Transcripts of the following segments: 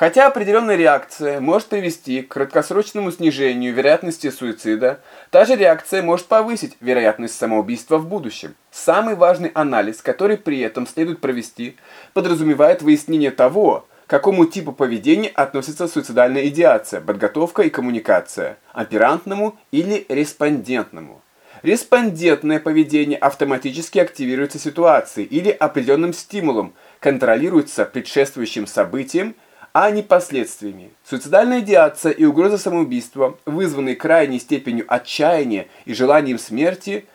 Хотя определенная реакция может привести к краткосрочному снижению вероятности суицида, та же реакция может повысить вероятность самоубийства в будущем. Самый важный анализ, который при этом следует провести, подразумевает выяснение того, к какому типу поведения относится суицидальная идеация, подготовка и коммуникация, оперантному или респондентному. Респондентное поведение автоматически активируется ситуацией или определенным стимулом, контролируется предшествующим событием, а не последствиями. Суицидальная идеация и угроза самоубийства, вызванные крайней степенью отчаяния и желанием смерти,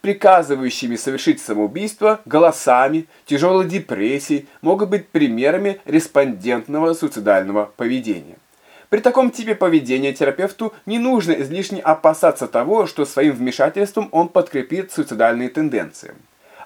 приказывающими совершить самоубийство, голосами, тяжелой депрессией, могут быть примерами респондентного суицидального поведения. При таком типе поведения терапевту не нужно излишне опасаться того, что своим вмешательством он подкрепит суицидальные тенденции.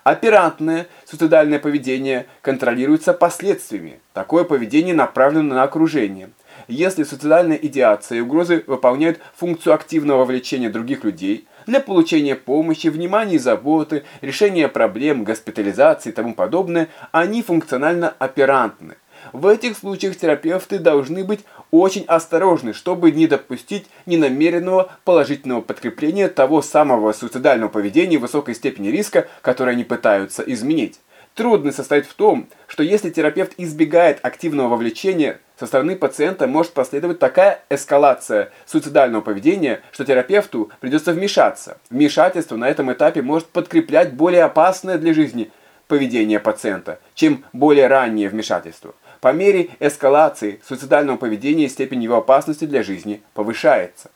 Оперантное суицидальное поведение контролируется последствиями. Такое поведение направлено на окружение. Если суицидальная идеация и угрозы выполняют функцию активного вовлечения других людей для получения помощи, внимания и заботы, решения проблем, госпитализации и тому подобное, они функционально оперантны. В этих случаях терапевты должны быть очень осторожны, чтобы не допустить ненамеренного положительного подкрепления того самого суицидального поведения высокой степени риска, которое они пытаются изменить. Трудность состоит в том, что если терапевт избегает активного вовлечения, со стороны пациента может последовать такая эскалация суицидального поведения, что терапевту придется вмешаться. Вмешательство на этом этапе может подкреплять более опасное для жизни поведение пациента, чем более раннее вмешательство. По мере эскалации суицидального поведения степень его опасности для жизни повышается.